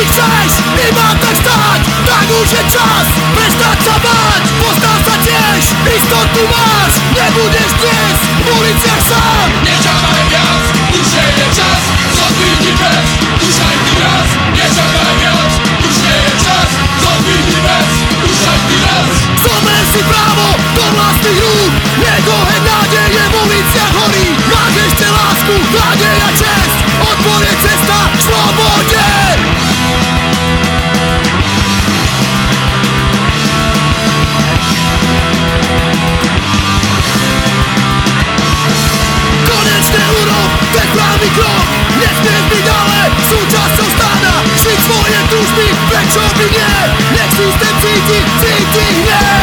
Jeśli chcesz i ma tak! Stać Na górze czas, prestacza mać Postaw lásku, nádej čest Odpor je cesta k slobode! Konečne urob ten krok! Nesmieš byť ale súčasťou stáda Žiť svoje túžby, prečo by nie? Nech systém cíti, cíti hnev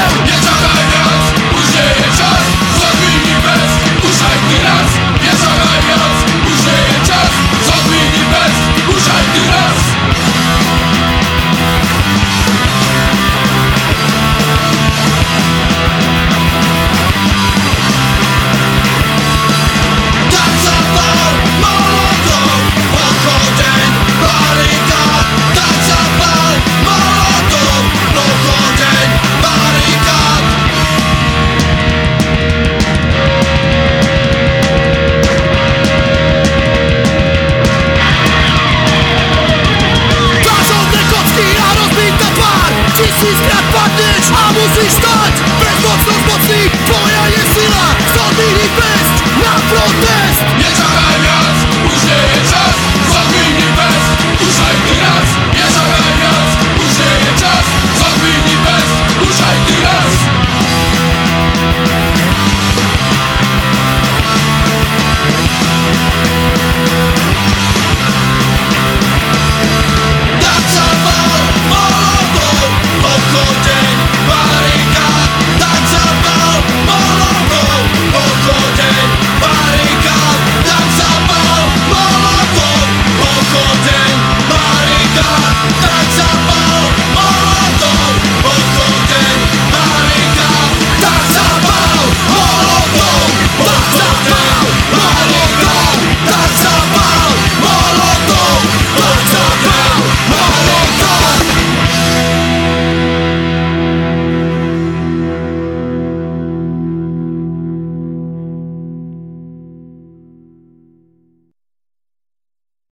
Musisz stać, bez mocno wzmocnij! Twoja jest sila, stąd i bez Na protest!